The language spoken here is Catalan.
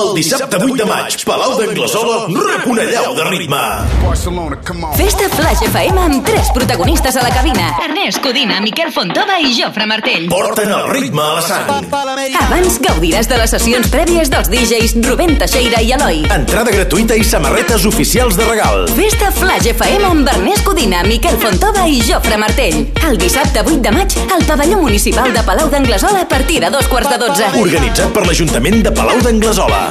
El dissabte 8 de maig, Palau d'Anglesola, Reponelleu de ritme. Festa Flash FM amb tres protagonistes a la cabina. Ernest Codina, Miquel Fontova i Jofre Martell. Porten el ritme a la sang. Abans gaudiràs de les sessions prèvies dels DJs Rubén Teixeira i Eloi. Entrada gratuïta i samarretes oficials de regal. Festa Flash FM amb Ernest Codina, Miquel Fontova i Jofre Martell. El dissabte 8 de maig, al pavelló municipal de Palau d'Anglesola a partir de dos quarts de dotze. Organitzat per l'Ajuntament de Palau d'Anglesola.